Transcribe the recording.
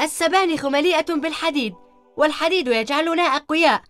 السبانخ مليئة بالحديد والحديد يجعلنا أقوياء.